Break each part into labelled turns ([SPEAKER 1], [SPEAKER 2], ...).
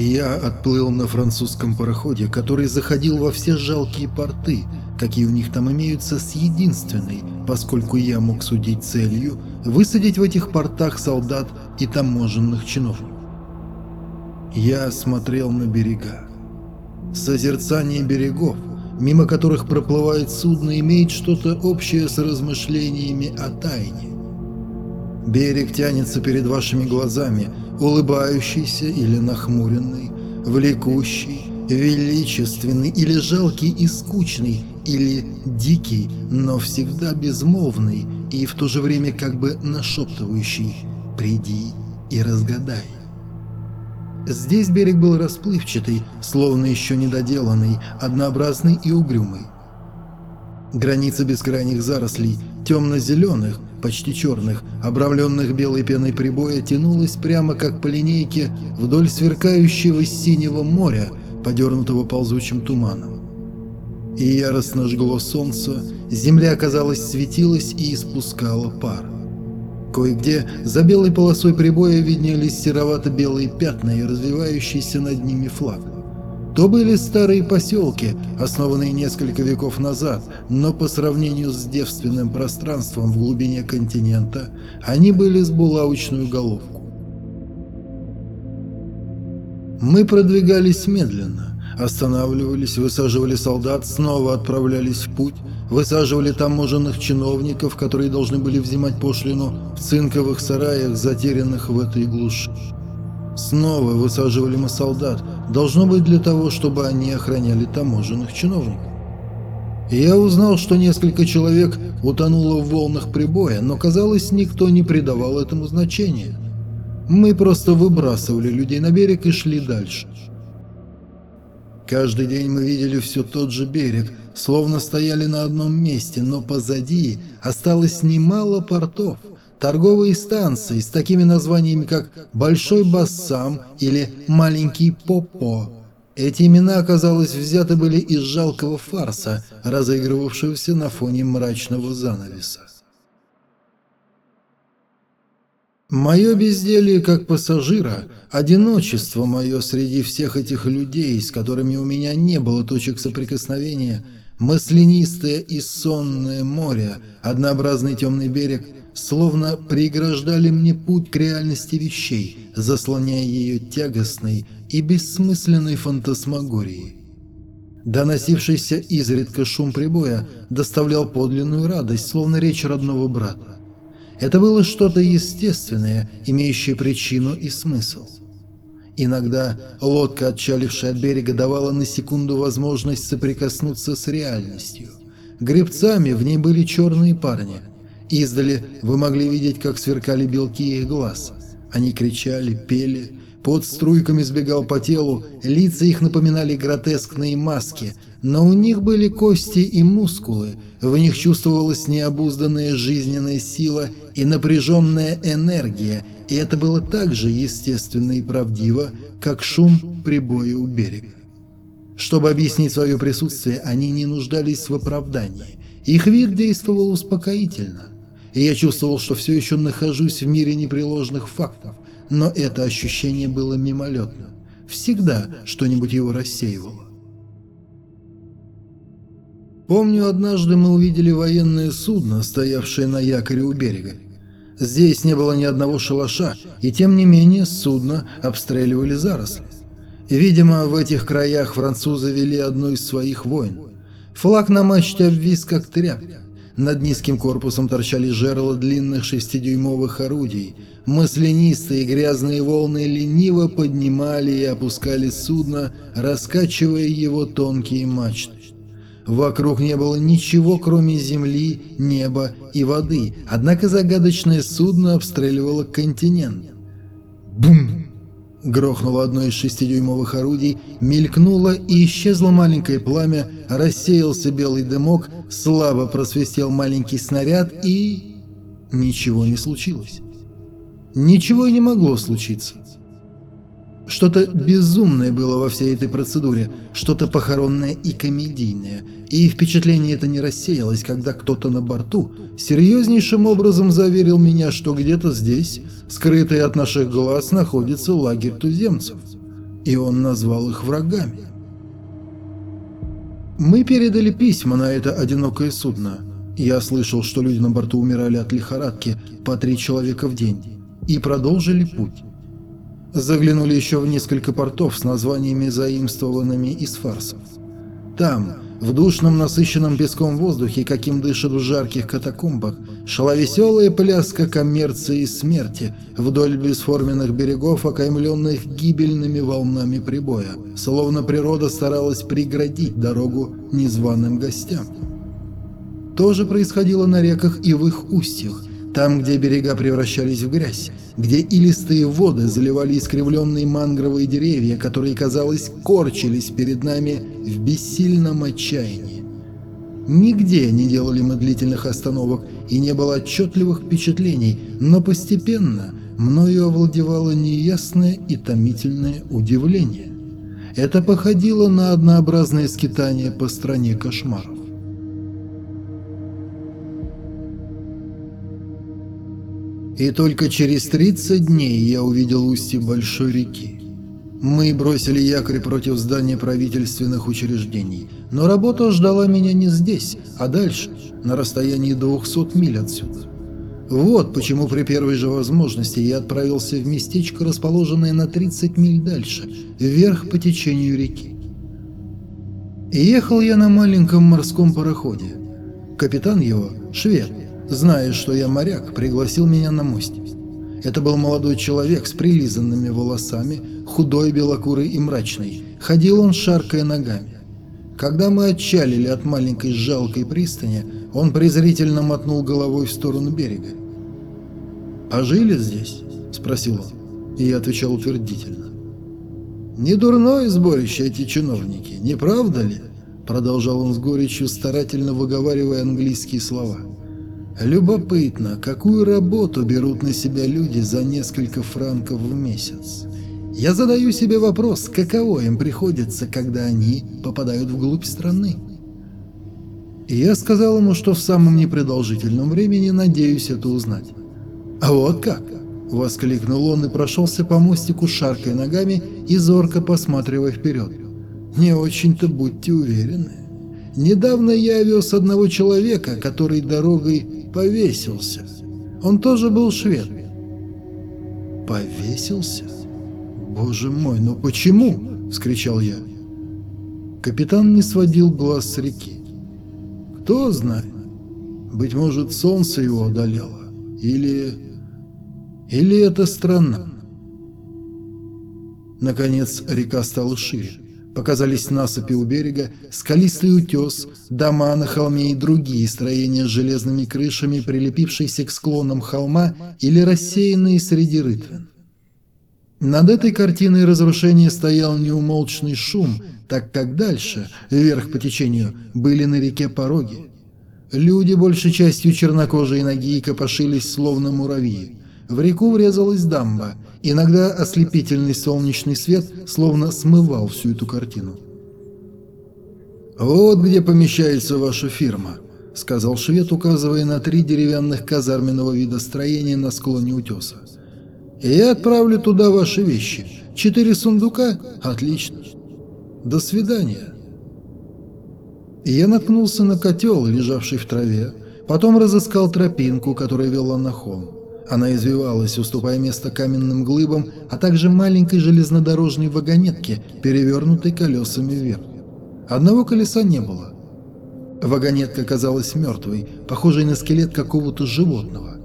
[SPEAKER 1] Я отплыл на французском пароходе, который заходил во все жалкие порты, какие у них там имеются, с единственной, поскольку я мог судить целью, высадить в этих портах солдат и таможенных чиновников. Я смотрел на берега. Созерцание берегов, мимо которых проплывает судно, имеет что-то общее с размышлениями о тайне. Берег тянется перед вашими глазами, улыбающийся или нахмуренный, влекущий, величественный или жалкий и скучный, или дикий, но всегда безмолвный и в то же время как бы нашептывающий «приди и разгадай». Здесь берег был расплывчатый, словно еще недоделанный, однообразный и угрюмый. Граница бескрайних зарослей, темно-зеленых, почти черных, обрамленных белой пеной прибоя, тянулась прямо как по линейке вдоль сверкающего синего моря, подернутого ползучим туманом. И яростно жгло солнце, земля, казалось, светилась и испускала пар. Кое-где за белой полосой прибоя виднелись серовато-белые пятна и развивающийся над ними флаг. То были старые поселки, основанные несколько веков назад, но по сравнению с девственным пространством в глубине континента, они были с булавочную головку. Мы продвигались медленно, останавливались, высаживали солдат, снова отправлялись в путь, высаживали таможенных чиновников, которые должны были взимать пошлину в цинковых сараях, затерянных в этой глуши. Снова высаживали мы солдат, должно быть для того, чтобы они охраняли таможенных чиновников. я узнал, что несколько человек утонуло в волнах прибоя, но, казалось, никто не придавал этому значения. Мы просто выбрасывали людей на берег и шли дальше. Каждый день мы видели все тот же берег, словно стояли на одном месте, но позади осталось немало портов, торговые станции с такими названиями, как «Большой Бассам» или «Маленький Попо». Эти имена, оказалось, взяты были из жалкого фарса, разыгрывавшегося на фоне мрачного занавеса. Мое безделье как пассажира, одиночество мое среди всех этих людей, с которыми у меня не было точек соприкосновения, маслянистое и сонное море, однообразный темный берег, словно преграждали мне путь к реальности вещей, заслоняя ее тягостной и бессмысленной фантасмагорией. Доносившийся изредка шум прибоя доставлял подлинную радость, словно речь родного брата. Это было что-то естественное, имеющее причину и смысл. Иногда лодка, отчалившая от берега, давала на секунду возможность соприкоснуться с реальностью. Гребцами в ней были черные парни. Издали вы могли видеть, как сверкали белки их глаз. Они кричали, пели, под струйками сбегал по телу, лица их напоминали гротескные маски, но у них были кости и мускулы, в них чувствовалась необузданная жизненная сила и напряженная энергия, и это было так же естественно и правдиво, как шум прибоя у берега. Чтобы объяснить свое присутствие, они не нуждались в оправдании. Их вид действовал успокоительно. И я чувствовал, что все еще нахожусь в мире непреложных фактов, но это ощущение было мимолетным. Всегда что-нибудь его рассеивало. Помню, однажды мы увидели военное судно, стоявшее на якоре у берега. Здесь не было ни одного шалаша, и тем не менее судно обстреливали заросли. Видимо, в этих краях французы вели одну из своих войн. Флаг на мачте обвис как тряпка. Над низким корпусом торчали жерла длинных шестидюймовых орудий. Маслянистые грязные волны лениво поднимали и опускали судно, раскачивая его тонкие мачты. Вокруг не было ничего, кроме земли, неба и воды, однако загадочное судно обстреливало континент. Бум! Грохнуло одно из шестидюймовых орудий, мелькнуло и исчезло маленькое пламя, рассеялся белый дымок, слабо просвистел маленький снаряд и... Ничего не случилось. Ничего и не могло случиться. Что-то безумное было во всей этой процедуре, что-то похоронное и комедийное. И впечатление это не рассеялось, когда кто-то на борту серьезнейшим образом заверил меня, что где-то здесь, скрытый от наших глаз, находится лагерь туземцев. и он назвал их врагами. Мы передали письма на это одинокое судно. Я слышал, что люди на борту умирали от лихорадки по три человека в день, и продолжили путь. Заглянули еще в несколько портов с названиями, заимствованными из фарсов. Там, в душном насыщенном песком воздухе, каким дышат в жарких катакомбах, шла веселая пляска коммерции и смерти вдоль бесформенных берегов, окаймленных гибельными волнами прибоя, словно природа старалась преградить дорогу незваным гостям. То же происходило на реках и в их устьях, там, где берега превращались в грязь, где илистые воды заливали искривленные мангровые деревья, которые, казалось, корчились перед нами в бессильном отчаянии. Нигде не делали мы длительных остановок и не было отчетливых впечатлений, но постепенно мною овладевало неясное и томительное удивление. Это походило на однообразное скитание по стране кошмаров. И только через 30 дней я увидел устье большой реки. Мы бросили якорь против здания правительственных учреждений, но работа ждала меня не здесь, а дальше, на расстоянии 200 миль отсюда. Вот почему при первой же возможности я отправился в местечко, расположенное на 30 миль дальше, вверх по течению реки. Ехал я на маленьком морском пароходе. Капитан его – швед, зная, что я моряк, пригласил меня на мостик. Это был молодой человек с прилизанными волосами, худой, белокурый и мрачный. Ходил он, шаркая ногами. Когда мы отчалили от маленькой жалкой пристани, он презрительно мотнул головой в сторону берега. «А жили здесь?» – спросил он. И я отвечал утвердительно. «Не дурное сборище эти чиновники, не правда ли?» Продолжал он с горечью, старательно выговаривая английские слова. Любопытно, какую работу берут на себя люди за несколько франков в месяц. Я задаю себе вопрос, каково им приходится, когда они попадают вглубь страны. И я сказал ему, что в самом непродолжительном времени надеюсь это узнать. «А вот как!» – воскликнул он и прошелся по мостику, шаркой ногами и зорко посматривая вперед. «Не очень-то будьте уверены. Недавно я вез одного человека, который дорогой повесился. Он тоже был швед. Повесился? Боже мой, ну почему? Вскричал я. Капитан не сводил глаз с реки. Кто знает? Быть может, солнце его одолело. Или... Или это странно. Наконец река стала шире. Показались насыпи у берега, скалистый утес, дома на холме и другие строения с железными крышами, прилепившиеся к склонам холма или рассеянные среди рытвин. Над этой картиной разрушения стоял неумолчный шум, так как дальше, вверх по течению, были на реке пороги. Люди, большей частью чернокожие ноги, копошились словно муравьи. В реку врезалась дамба – Иногда ослепительный солнечный свет словно смывал всю эту картину. «Вот где помещается ваша фирма», — сказал швед, указывая на три деревянных казарменного вида строения на склоне утеса. «Я отправлю туда ваши вещи. Четыре сундука? Отлично. До свидания». Я наткнулся на котел, лежавший в траве, потом разыскал тропинку, которая вела на холм. Она извивалась, уступая место каменным глыбам, а также маленькой железнодорожной вагонетке, перевернутой колесами вверх. Одного колеса не было. Вагонетка казалась мертвой, похожей на скелет какого-то животного.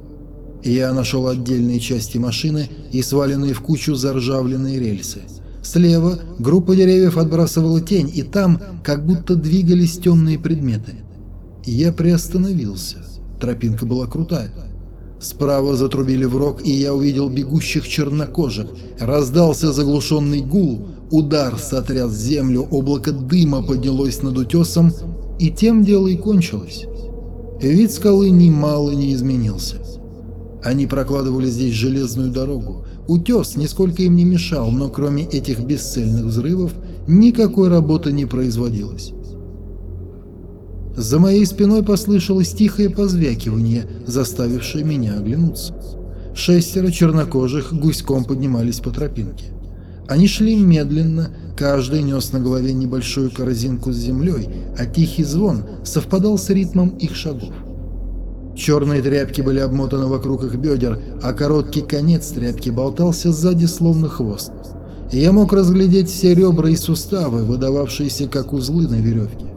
[SPEAKER 1] Я нашел отдельные части машины и сваленные в кучу заржавленные рельсы. Слева группа деревьев отбрасывала тень, и там как будто двигались темные предметы. Я приостановился. Тропинка была крутая. Справа затрубили в рог, и я увидел бегущих чернокожих. Раздался заглушенный гул, удар сотряс землю, облако дыма поднялось над утесом, и тем дело и кончилось. Вид скалы немало не изменился. Они прокладывали здесь железную дорогу. Утес нисколько им не мешал, но кроме этих бесцельных взрывов никакой работы не производилось. За моей спиной послышалось тихое позвякивание, заставившее меня оглянуться. Шестеро чернокожих гуськом поднимались по тропинке. Они шли медленно, каждый нес на голове небольшую корзинку с землей, а тихий звон совпадал с ритмом их шагов. Черные тряпки были обмотаны вокруг их бедер, а короткий конец тряпки болтался сзади словно хвост. Я мог разглядеть все ребра и суставы, выдававшиеся как узлы на веревке.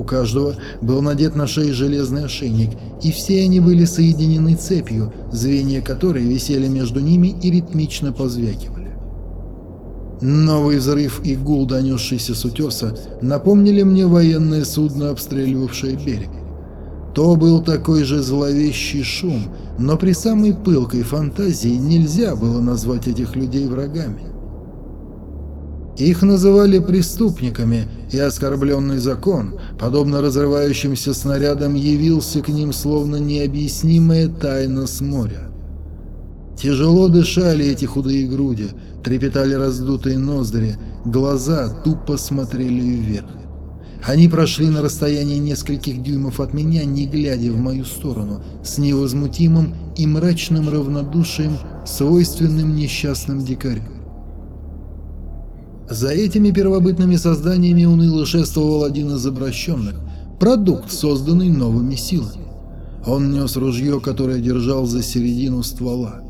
[SPEAKER 1] У каждого был надет на шее железный ошейник, и все они были соединены цепью, звенья которой висели между ними и ритмично позвякивали. Новый взрыв и гул, донесшийся с утеса, напомнили мне военное судно, обстреливавшее берег. То был такой же зловещий шум, но при самой пылкой фантазии нельзя было назвать этих людей врагами. Их называли преступниками, и оскорбленный закон, подобно разрывающимся снарядам, явился к ним словно необъяснимая тайна с моря. Тяжело дышали эти худые груди, трепетали раздутые ноздри, глаза тупо смотрели вверх. Они прошли на расстоянии нескольких дюймов от меня, не глядя в мою сторону, с невозмутимым и мрачным равнодушием, свойственным несчастным дикарям. За этими первобытными созданиями уныло шествовал один из обращенных, продукт, созданный новыми силами. Он нес ружье, которое держал за середину ствола.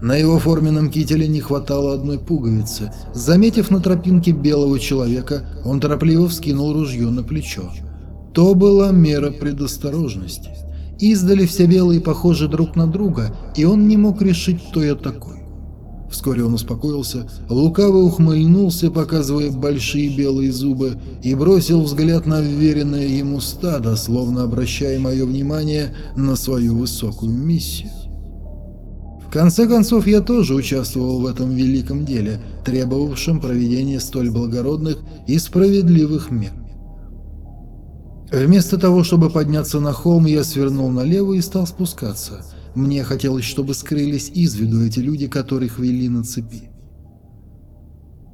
[SPEAKER 1] На его форменном кителе не хватало одной пуговицы. Заметив на тропинке белого человека, он торопливо вскинул ружье на плечо. То была мера предосторожности. Издали все белые похожи друг на друга, и он не мог решить, кто я такой. Вскоре он успокоился, лукаво ухмыльнулся, показывая большие белые зубы, и бросил взгляд на вверенное ему стадо, словно обращая мое внимание на свою высокую миссию. В конце концов, я тоже участвовал в этом великом деле, требовавшем проведения столь благородных и справедливых мер. Вместо того, чтобы подняться на холм, я свернул налево и стал спускаться – мне хотелось, чтобы скрылись из виду эти люди, которых вели на цепи.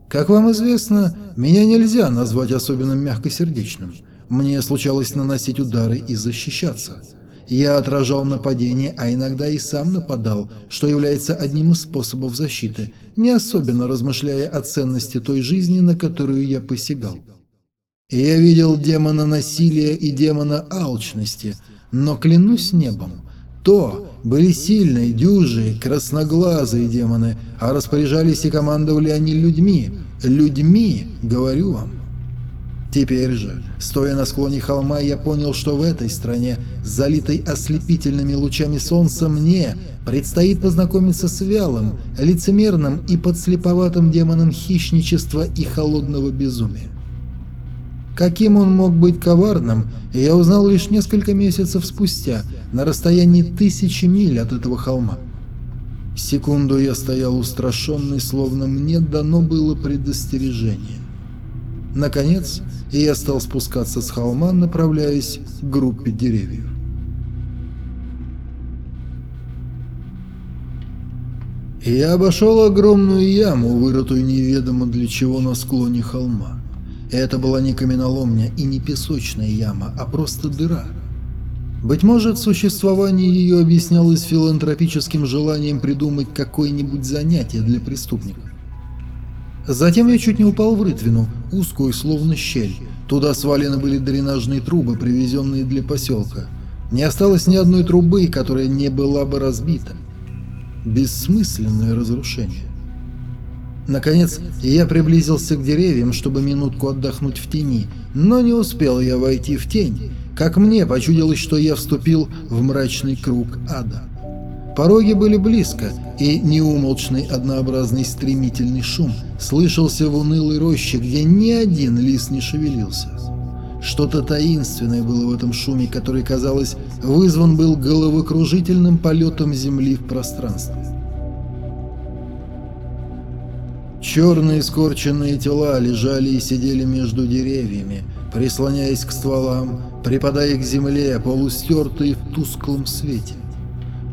[SPEAKER 1] Как вам известно, меня нельзя назвать особенно мягкосердечным. Мне случалось наносить удары и защищаться. Я отражал нападения, а иногда и сам нападал, что является одним из способов защиты, не особенно размышляя о ценности той жизни, на которую я посягал. Я видел демона насилия и демона алчности, но клянусь небом, то были сильные, дюжие, красноглазые демоны, а распоряжались и командовали они людьми. Людьми, говорю вам. Теперь же, стоя на склоне холма, я понял, что в этой стране, залитой ослепительными лучами солнца, мне предстоит познакомиться с вялым, лицемерным и подслеповатым демоном хищничества и холодного безумия. Каким он мог быть коварным, я узнал лишь несколько месяцев спустя, на расстоянии тысячи миль от этого холма. Секунду я стоял устрашенный, словно мне дано было предостережение. Наконец, я стал спускаться с холма, направляясь к группе деревьев. Я обошел огромную яму, вырытую неведомо для чего на склоне холма. Это была не каменоломня и не песочная яма, а просто дыра. Быть может, существование ее объяснялось филантропическим желанием придумать какое-нибудь занятие для преступников. Затем я чуть не упал в рытвину, узкую, словно щель. Туда свалены были дренажные трубы, привезенные для поселка. Не осталось ни одной трубы, которая не была бы разбита. Бессмысленное разрушение. Наконец, я приблизился к деревьям, чтобы минутку отдохнуть в тени, но не успел я войти в тень, как мне почудилось, что я вступил в мрачный круг ада. Пороги были близко, и неумолчный однообразный стремительный шум слышался в унылой роще, где ни один лис не шевелился. Что-то таинственное было в этом шуме, который, казалось, вызван был головокружительным полетом земли в пространстве. Черные скорченные тела лежали и сидели между деревьями, прислоняясь к стволам, припадая к земле, полустертые в тусклом свете.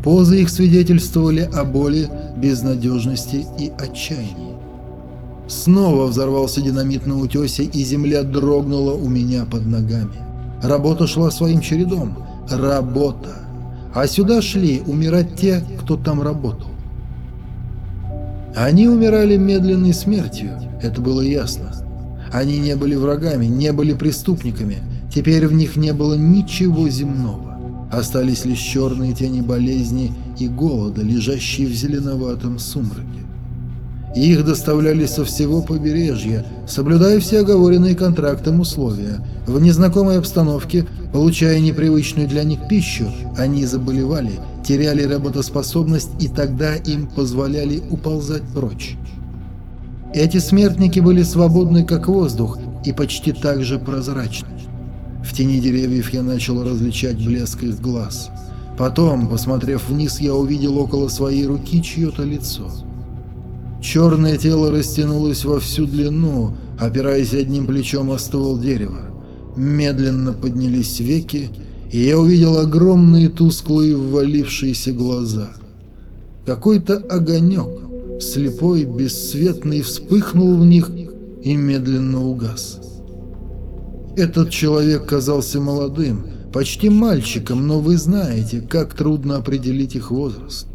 [SPEAKER 1] Позы их свидетельствовали о боли, безнадежности и отчаянии. Снова взорвался динамит на утесе, и земля дрогнула у меня под ногами. Работа шла своим чередом. Работа. А сюда шли умирать те, кто там работал. Они умирали медленной смертью, это было ясно. Они не были врагами, не были преступниками, теперь в них не было ничего земного. Остались лишь черные тени болезни и голода, лежащие в зеленоватом сумраке. Их доставляли со всего побережья, соблюдая все оговоренные контрактом условия. В незнакомой обстановке, получая непривычную для них пищу, они заболевали, теряли работоспособность и тогда им позволяли уползать прочь. Эти смертники были свободны как воздух и почти так же прозрачны. В тени деревьев я начал различать блеск их глаз. Потом, посмотрев вниз, я увидел около своей руки чье-то лицо. Черное тело растянулось во всю длину, опираясь одним плечом о ствол дерева. Медленно поднялись веки, и я увидел огромные тусклые ввалившиеся глаза. Какой-то огонек, слепой, бесцветный, вспыхнул в них и медленно угас. Этот человек казался молодым, почти мальчиком, но вы знаете, как трудно определить их возраст.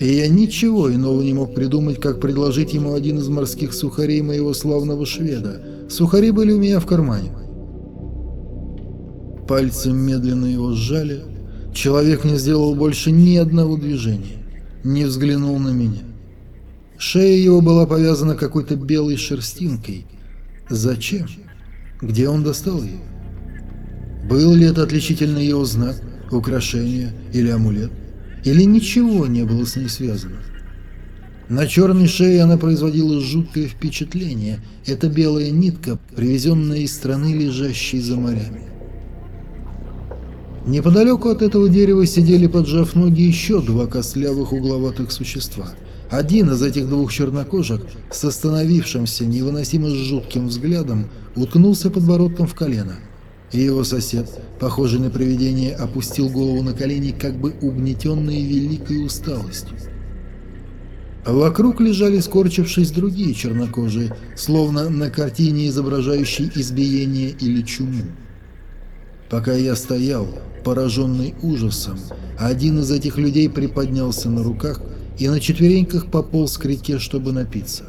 [SPEAKER 1] И я ничего иного не мог придумать, как предложить ему один из морских сухарей моего славного шведа. Сухари были у меня в кармане. Пальцы медленно его сжали. Человек не сделал больше ни одного движения, не взглянул на меня. Шея его была повязана какой-то белой шерстинкой. Зачем? Где он достал ее? Был ли это отличительный его знак, украшение или амулет? Или ничего не было с ней связано. На черной шее она производила жуткое впечатление. Это белая нитка, привезенная из страны, лежащей за морями. Неподалеку от этого дерева сидели, поджав ноги, еще два костлявых угловатых существа. Один из этих двух чернокожих, с остановившимся невыносимо жутким взглядом, уткнулся подбородком в колено – и его сосед, похожий на привидение, опустил голову на колени, как бы угнетенный великой усталостью. Вокруг лежали, скорчившись, другие чернокожие, словно на картине, изображающей избиение или чуму. Пока я стоял, пораженный ужасом, один из этих людей приподнялся на руках и на четвереньках пополз к реке, чтобы напиться.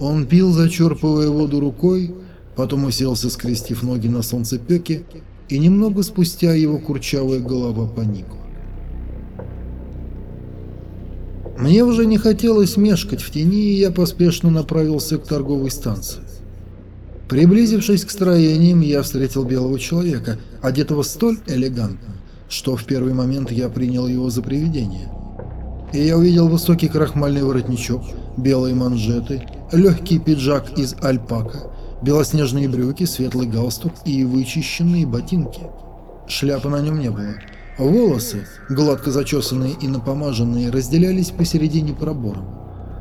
[SPEAKER 1] Он пил, зачерпывая воду рукой, Потом уселся, скрестив ноги на солнцепеке, и немного спустя его курчавая голова поникла. Мне уже не хотелось мешкать в тени, и я поспешно направился к торговой станции. Приблизившись к строениям, я встретил белого человека, одетого столь элегантно, что в первый момент я принял его за привидение. И я увидел высокий крахмальный воротничок, белые манжеты, легкий пиджак из альпака, белоснежные брюки, светлый галстук и вычищенные ботинки. Шляпы на нем не было. Волосы, гладко зачесанные и напомаженные, разделялись посередине пробором.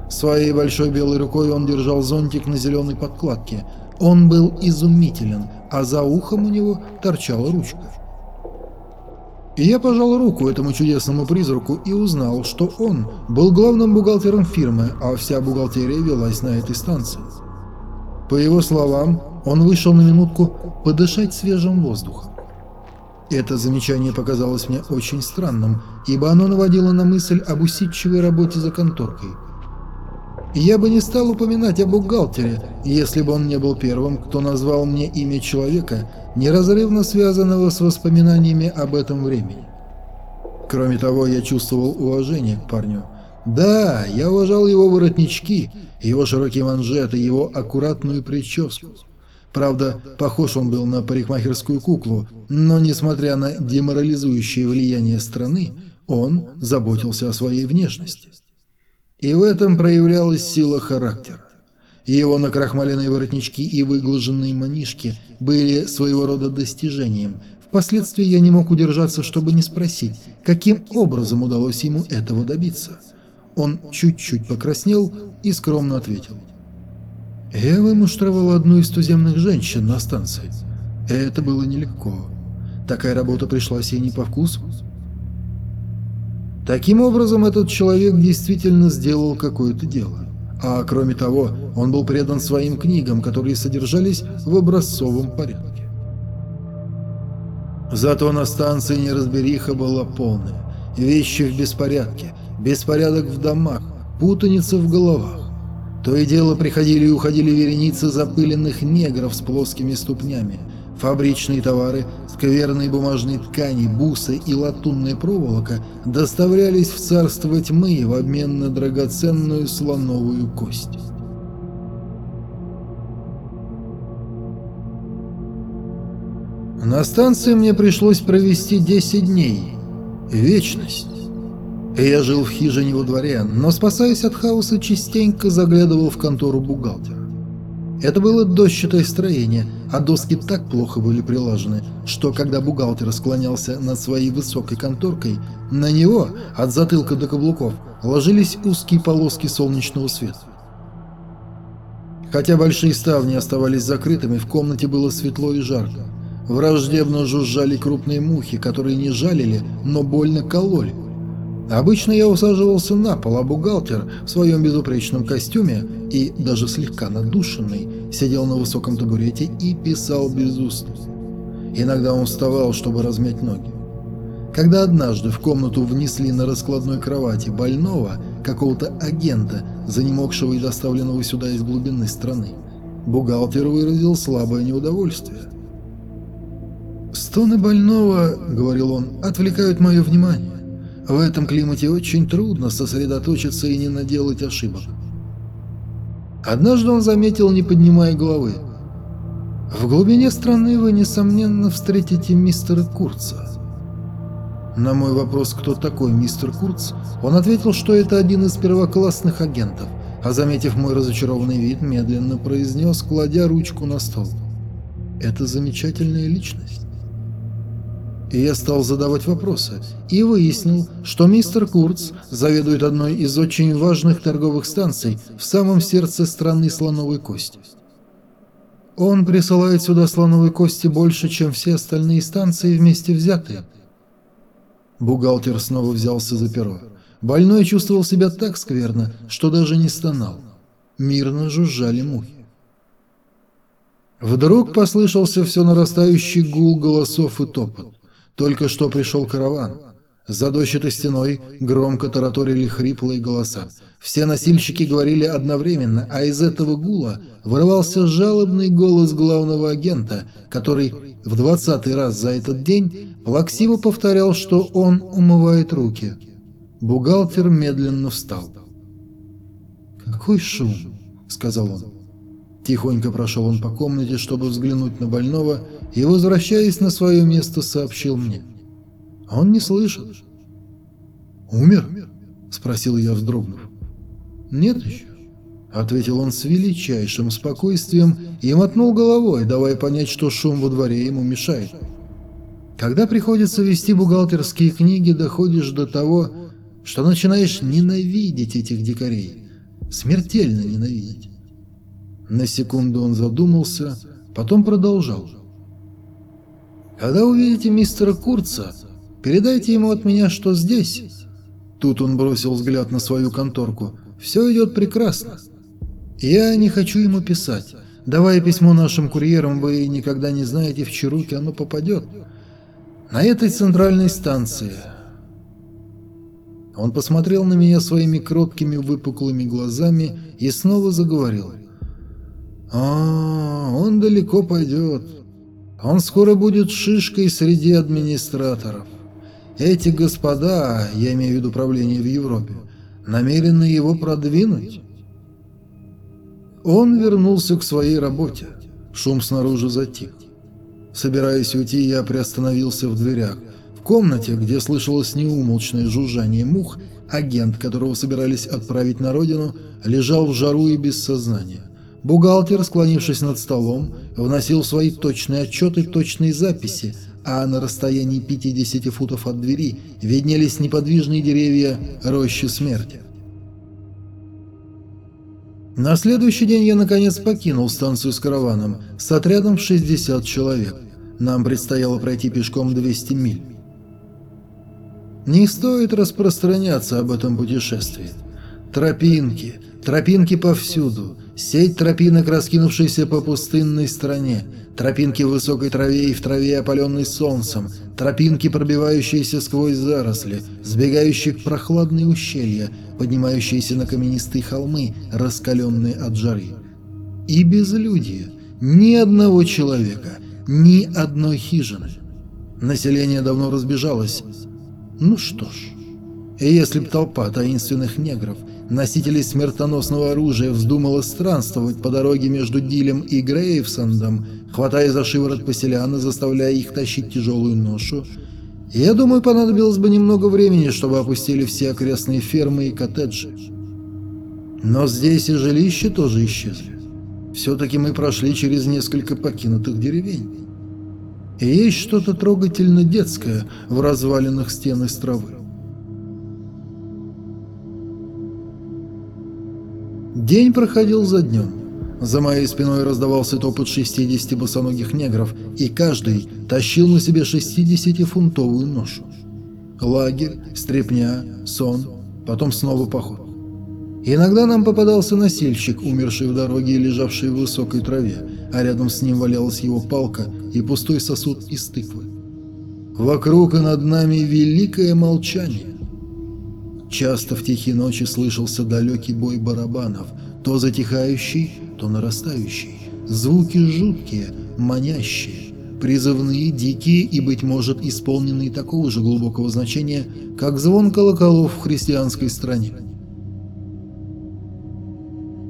[SPEAKER 1] Своей большой белой рукой он держал зонтик на зеленой подкладке. Он был изумителен, а за ухом у него торчала ручка. И я пожал руку этому чудесному призраку и узнал, что он был главным бухгалтером фирмы, а вся бухгалтерия велась на этой станции. По его словам, он вышел на минутку подышать свежим воздухом. Это замечание показалось мне очень странным, ибо оно наводило на мысль об усидчивой работе за конторкой. Я бы не стал упоминать о бухгалтере, если бы он не был первым, кто назвал мне имя человека, неразрывно связанного с воспоминаниями об этом времени. Кроме того, я чувствовал уважение к парню – да, я уважал его воротнички, его широкие манжеты, его аккуратную прическу. Правда, похож он был на парикмахерскую куклу, но, несмотря на деморализующее влияние страны, он заботился о своей внешности. И в этом проявлялась сила характера. Его накрахмаленные воротнички и выглаженные манишки были своего рода достижением. Впоследствии я не мог удержаться, чтобы не спросить, каким образом удалось ему этого добиться. Он чуть-чуть покраснел и скромно ответил. «Я вымуштровал одну из туземных женщин на станции. Это было нелегко. Такая работа пришлась ей не по вкусу. Таким образом, этот человек действительно сделал какое-то дело. А кроме того, он был предан своим книгам, которые содержались в образцовом порядке. Зато на станции неразбериха была полная. Вещи в беспорядке, беспорядок в домах, путаница в головах. То и дело приходили и уходили вереницы запыленных негров с плоскими ступнями, фабричные товары, скверные бумажные ткани, бусы и латунная проволока доставлялись в царство тьмы в обмен на драгоценную слоновую кость. На станции мне пришлось провести 10 дней. Вечность. Я жил в хижине во дворе, но, спасаясь от хаоса, частенько заглядывал в контору бухгалтера. Это было дощатое строение, а доски так плохо были прилажены, что когда бухгалтер склонялся над своей высокой конторкой, на него, от затылка до каблуков, ложились узкие полоски солнечного света. Хотя большие ставни оставались закрытыми, в комнате было светло и жарко. Враждебно жужжали крупные мухи, которые не жалили, но больно кололи. Обычно я усаживался на пол, а бухгалтер в своем безупречном костюме и даже слегка надушенный сидел на высоком табурете и писал без уст. Иногда он вставал, чтобы размять ноги. Когда однажды в комнату внесли на раскладной кровати больного, какого-то агента, занемогшего и доставленного сюда из глубины страны, бухгалтер выразил слабое неудовольствие. «Стоны больного, — говорил он, — отвлекают мое внимание. В этом климате очень трудно сосредоточиться и не наделать ошибок. Однажды он заметил, не поднимая головы. «В глубине страны вы, несомненно, встретите мистера Курца». На мой вопрос, кто такой мистер Курц, он ответил, что это один из первоклассных агентов, а заметив мой разочарованный вид, медленно произнес, кладя ручку на стол. «Это замечательная личность». И я стал задавать вопросы и выяснил, что мистер Курц заведует одной из очень важных торговых станций в самом сердце страны слоновой кости. Он присылает сюда слоновой кости больше, чем все остальные станции вместе взятые. Бухгалтер снова взялся за перо. Больной чувствовал себя так скверно, что даже не стонал. Мирно жужжали мухи. Вдруг послышался все нарастающий гул голосов и топот. Только что пришел караван. За дощатой стеной громко тараторили хриплые голоса. Все носильщики говорили одновременно, а из этого гула вырывался жалобный голос главного агента, который в двадцатый раз за этот день плаксиво повторял, что он умывает руки. Бухгалтер медленно встал. «Какой шум!» — сказал он. Тихонько прошел он по комнате, чтобы взглянуть на больного, и, возвращаясь на свое место, сообщил мне. «Он не слышит». «Умер?» – спросил я, вздрогнув. «Нет еще», – ответил он с величайшим спокойствием и мотнул головой, давая понять, что шум во дворе ему мешает. Когда приходится вести бухгалтерские книги, доходишь до того, что начинаешь ненавидеть этих дикарей. Смертельно ненавидеть. На секунду он задумался, потом продолжал. «Когда увидите мистера Курца, передайте ему от меня, что здесь...» Тут он бросил взгляд на свою конторку. «Все идет прекрасно. Я не хочу ему писать. Давая письмо нашим курьерам, вы никогда не знаете, в чьи руки оно попадет. На этой центральной станции...» Он посмотрел на меня своими кроткими выпуклыми глазами и снова заговорил. А, он далеко пойдет. Он скоро будет шишкой среди администраторов. Эти господа, я имею в виду правление в Европе, намерены его продвинуть. Он вернулся к своей работе. Шум снаружи затих. Собираясь уйти, я приостановился в дверях. В комнате, где слышалось неумолчное жужжание мух, агент, которого собирались отправить на родину, лежал в жару и без сознания. Бухгалтер, склонившись над столом, вносил свои точные отчеты, точные записи, а на расстоянии 50 футов от двери виднелись неподвижные деревья рощи смерти. На следующий день я наконец покинул станцию с караваном с отрядом в 60 человек. Нам предстояло пройти пешком 200 миль. Не стоит распространяться об этом путешествии. Тропинки, тропинки повсюду – Сеть тропинок, раскинувшаяся по пустынной стране, тропинки в высокой траве и в траве, опаленной солнцем, тропинки, пробивающиеся сквозь заросли, сбегающие к прохладные ущелья, поднимающиеся на каменистые холмы, раскаленные от жары. И безлюдье. Ни одного человека, ни одной хижины. Население давно разбежалось. Ну что ж, если б толпа таинственных негров, носителей смертоносного оружия, вздумала странствовать по дороге между Дилем и Грейвсендом, хватая за шиворот поселян и заставляя их тащить тяжелую ношу, я думаю, понадобилось бы немного времени, чтобы опустили все окрестные фермы и коттеджи. Но здесь и жилища тоже исчезли. Все-таки мы прошли через несколько покинутых деревень. И есть что-то трогательно детское в развалинах стен из травы. День проходил за днем. За моей спиной раздавался топот 60 босоногих негров, и каждый тащил на себе 60-фунтовую ношу. Лагерь, стрепня, сон, потом снова поход. Иногда нам попадался носильщик, умерший в дороге и лежавший в высокой траве, а рядом с ним валялась его палка и пустой сосуд из тыквы. Вокруг и над нами великое молчание. Часто в тихие ночи слышался далекий бой барабанов, то затихающий, то нарастающий. Звуки жуткие, манящие, призывные, дикие и, быть может, исполненные такого же глубокого значения, как звон колоколов в христианской стране.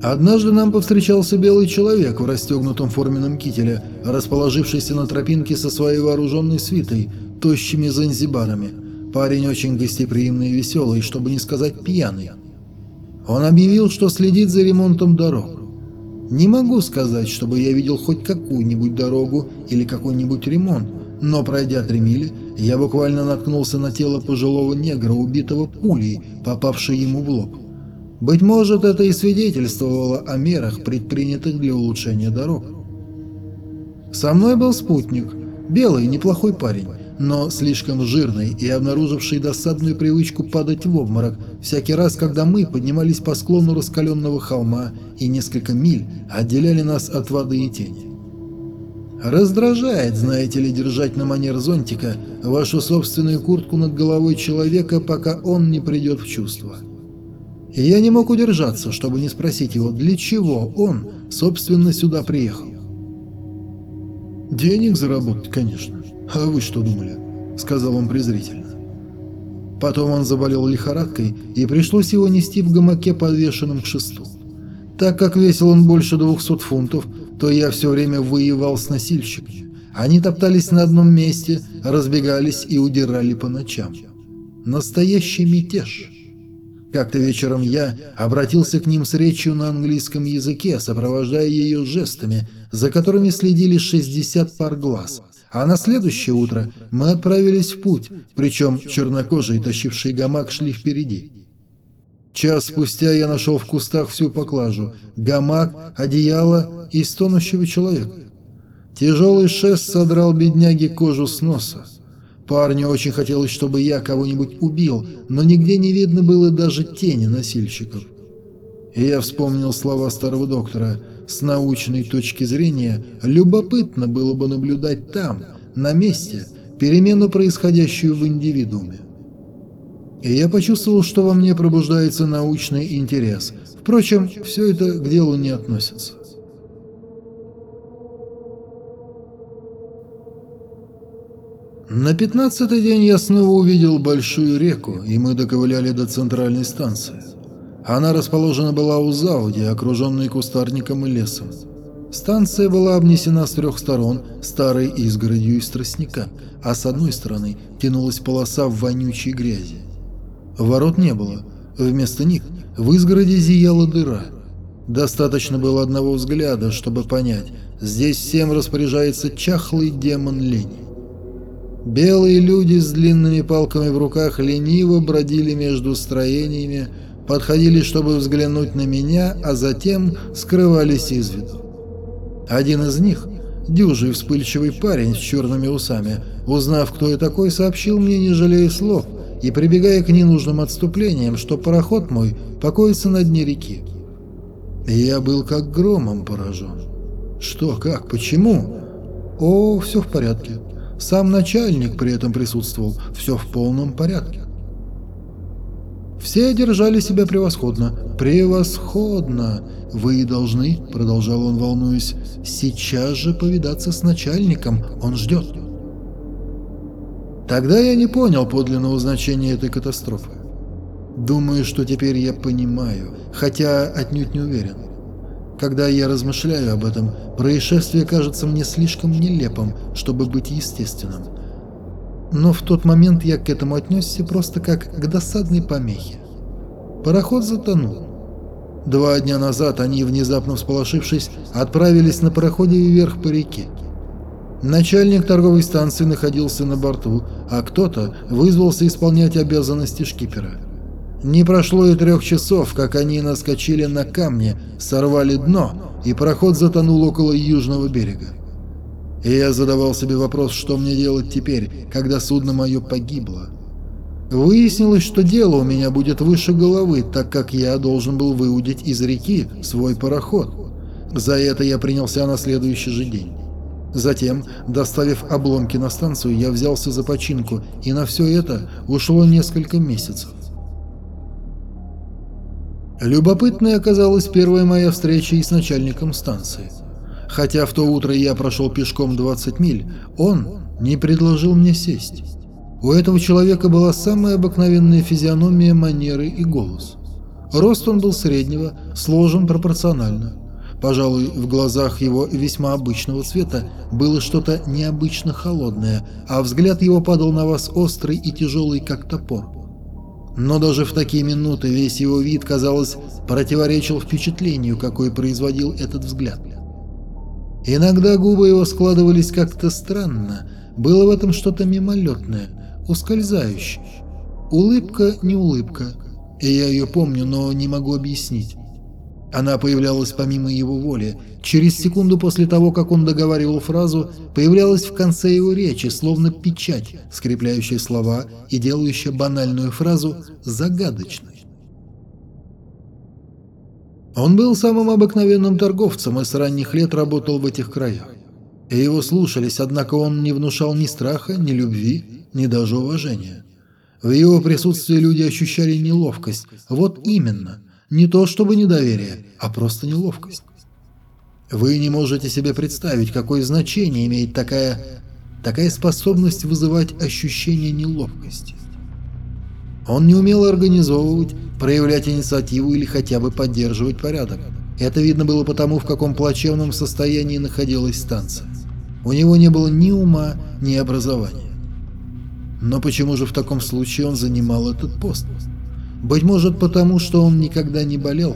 [SPEAKER 1] Однажды нам повстречался белый человек в расстегнутом форменном кителе, расположившийся на тропинке со своей вооруженной свитой, тощими занзибарами – Парень очень гостеприимный и веселый, чтобы не сказать пьяный. Он объявил, что следит за ремонтом дорог. Не могу сказать, чтобы я видел хоть какую-нибудь дорогу или какой-нибудь ремонт, но пройдя три мили, я буквально наткнулся на тело пожилого негра, убитого пулей, попавшей ему в лоб. Быть может, это и свидетельствовало о мерах, предпринятых для улучшения дорог. Со мной был спутник, белый, неплохой парень но слишком жирный и обнаруживший досадную привычку падать в обморок всякий раз, когда мы поднимались по склону раскаленного холма и несколько миль отделяли нас от воды и тени. Раздражает, знаете ли, держать на манер зонтика вашу собственную куртку над головой человека, пока он не придет в чувство. И я не мог удержаться, чтобы не спросить его, для чего он, собственно, сюда приехал. Денег заработать, конечно. «А вы что думали?» – сказал он презрительно. Потом он заболел лихорадкой, и пришлось его нести в гамаке, подвешенном к шесту. Так как весил он больше 200 фунтов, то я все время воевал с носильщиками. Они топтались на одном месте, разбегались и удирали по ночам. Настоящий мятеж. Как-то вечером я обратился к ним с речью на английском языке, сопровождая ее жестами, за которыми следили 60 пар глаз – а на следующее утро мы отправились в путь, причем чернокожие, тащившие гамак, шли впереди. Час спустя я нашел в кустах всю поклажу – гамак, одеяло и стонущего человека. Тяжелый шест содрал бедняге кожу с носа. Парню очень хотелось, чтобы я кого-нибудь убил, но нигде не видно было даже тени носильщиков. И я вспомнил слова старого доктора – с научной точки зрения, любопытно было бы наблюдать там, на месте, перемену, происходящую в индивидууме. И я почувствовал, что во мне пробуждается научный интерес. Впрочем, все это к делу не относится. На пятнадцатый день я снова увидел большую реку, и мы доковыляли до центральной станции. Она расположена была у Зауди, окруженной кустарником и лесом. Станция была обнесена с трех сторон старой изгородью из тростника, а с одной стороны тянулась полоса в вонючей грязи. Ворот не было. Вместо них в изгороди зияла дыра. Достаточно было одного взгляда, чтобы понять, здесь всем распоряжается чахлый демон лени. Белые люди с длинными палками в руках лениво бродили между строениями, подходили, чтобы взглянуть на меня, а затем скрывались из виду. Один из них, дюжий вспыльчивый парень с черными усами, узнав, кто я такой, сообщил мне, не жалея слов, и прибегая к ненужным отступлениям, что пароход мой покоится на дне реки. Я был как громом поражен. Что, как, почему? О, все в порядке. Сам начальник при этом присутствовал. Все в полном порядке. Все держали себя превосходно. Превосходно! Вы должны, продолжал он, волнуясь, сейчас же повидаться с начальником. Он ждет. Тогда я не понял подлинного значения этой катастрофы. Думаю, что теперь я понимаю, хотя отнюдь не уверен. Когда я размышляю об этом, происшествие кажется мне слишком нелепым, чтобы быть естественным. Но в тот момент я к этому отнесся просто как к досадной помехе. Пароход затонул. Два дня назад они, внезапно всполошившись, отправились на пароходе вверх по реке. Начальник торговой станции находился на борту, а кто-то вызвался исполнять обязанности шкипера. Не прошло и трех часов, как они наскочили на камни, сорвали дно, и пароход затонул около южного берега. И я задавал себе вопрос, что мне делать теперь, когда судно мое погибло. Выяснилось, что дело у меня будет выше головы, так как я должен был выудить из реки свой пароход. За это я принялся на следующий же день. Затем, доставив обломки на станцию, я взялся за починку, и на все это ушло несколько месяцев. Любопытной оказалась первая моя встреча и с начальником станции. Хотя в то утро я прошел пешком 20 миль, он не предложил мне сесть. У этого человека была самая обыкновенная физиономия, манеры и голос. Рост он был среднего, сложен пропорционально. Пожалуй, в глазах его весьма обычного цвета было что-то необычно холодное, а взгляд его падал на вас острый и тяжелый, как топор. Но даже в такие минуты весь его вид, казалось, противоречил впечатлению, какое производил этот взгляд. Иногда губы его складывались как-то странно, было в этом что-то мимолетное, ускользающее. Улыбка не улыбка, и я ее помню, но не могу объяснить. Она появлялась помимо его воли. Через секунду после того, как он договаривал фразу, появлялась в конце его речи, словно печать, скрепляющая слова и делающая банальную фразу загадочной. Он был самым обыкновенным торговцем и с ранних лет работал в этих краях. И его слушались, однако он не внушал ни страха, ни любви, ни даже уважения. В его присутствии люди ощущали неловкость. Вот именно – не то чтобы недоверие, а просто неловкость. Вы не можете себе представить, какое значение имеет такая, такая способность вызывать ощущение неловкости. Он не умел организовывать, проявлять инициативу или хотя бы поддерживать порядок. Это видно было потому, в каком плачевном состоянии находилась станция. У него не было ни ума, ни образования. Но почему же в таком случае он занимал этот пост? Быть может потому, что он никогда не болел.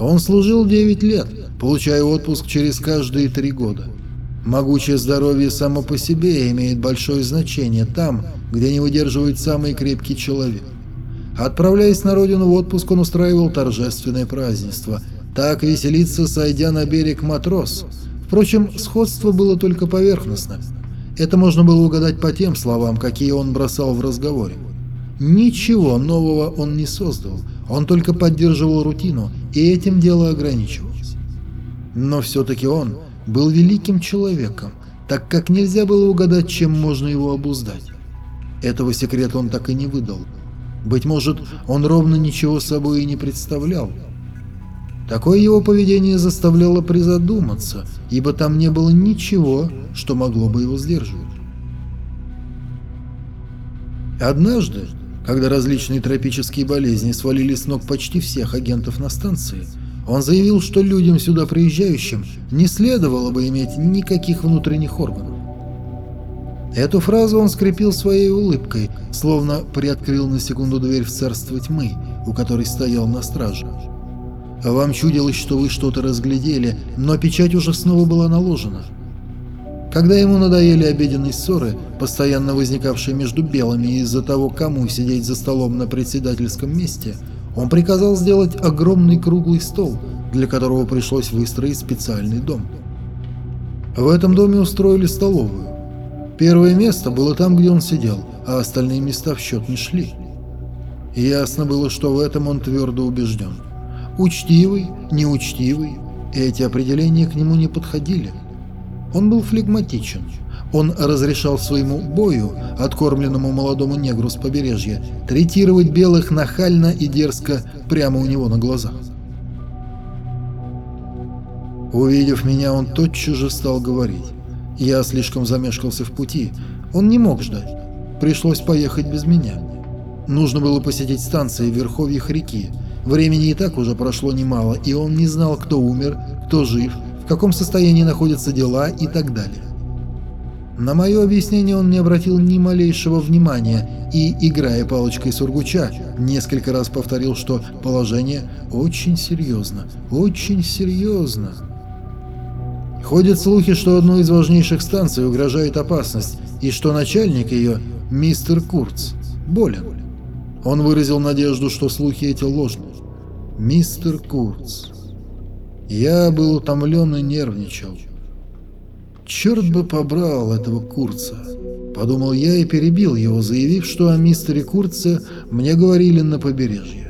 [SPEAKER 1] Он служил 9 лет, получая отпуск через каждые три года. Могучее здоровье само по себе имеет большое значение там, где не выдерживает самый крепкий человек. Отправляясь на родину в отпуск, он устраивал торжественное празднество. Так веселиться, сойдя на берег матрос. Впрочем, сходство было только поверхностно. Это можно было угадать по тем словам, какие он бросал в разговоре. Ничего нового он не создал, он только поддерживал рутину, и этим дело ограничивалось. Но все-таки он был великим человеком, так как нельзя было угадать, чем можно его обуздать. Этого секрета он так и не выдал. Быть может, он ровно ничего собой и не представлял. Такое его поведение заставляло призадуматься, ибо там не было ничего, что могло бы его сдерживать. Однажды, когда различные тропические болезни свалили с ног почти всех агентов на станции, он заявил, что людям сюда приезжающим не следовало бы иметь никаких внутренних органов. Эту фразу он скрепил своей улыбкой, словно приоткрыл на секунду дверь в царство тьмы, у которой стоял на страже. Вам чудилось, что вы что-то разглядели, но печать уже снова была наложена. Когда ему надоели обеденные ссоры, постоянно возникавшие между белыми из-за того, кому сидеть за столом на председательском месте, он приказал сделать огромный круглый стол, для которого пришлось выстроить специальный дом. В этом доме устроили столовую. Первое место было там, где он сидел, а остальные места в счет не шли. Ясно было, что в этом он твердо убежден. Учтивый, неучтивый, эти определения к нему не подходили – Он был флегматичен. Он разрешал своему бою, откормленному молодому негру с побережья, третировать белых нахально и дерзко прямо у него на глазах. Увидев меня, он тотчас же стал говорить. Я слишком замешкался в пути. Он не мог ждать. Пришлось поехать без меня. Нужно было посетить станции в верховьях реки. Времени и так уже прошло немало, и он не знал, кто умер, кто жив, в каком состоянии находятся дела и так далее. На мое объяснение он не обратил ни малейшего внимания и, играя палочкой сургуча, несколько раз повторил, что положение очень серьезно, очень серьезно. Ходят слухи, что одной из важнейших станций угрожает опасность, и что начальник ее, мистер Курц, болен. Он выразил надежду, что слухи эти ложны. Мистер Курц. Я был утомлен и нервничал. Черт бы побрал этого Курца. Подумал я и перебил его, заявив, что о мистере Курце мне говорили на побережье.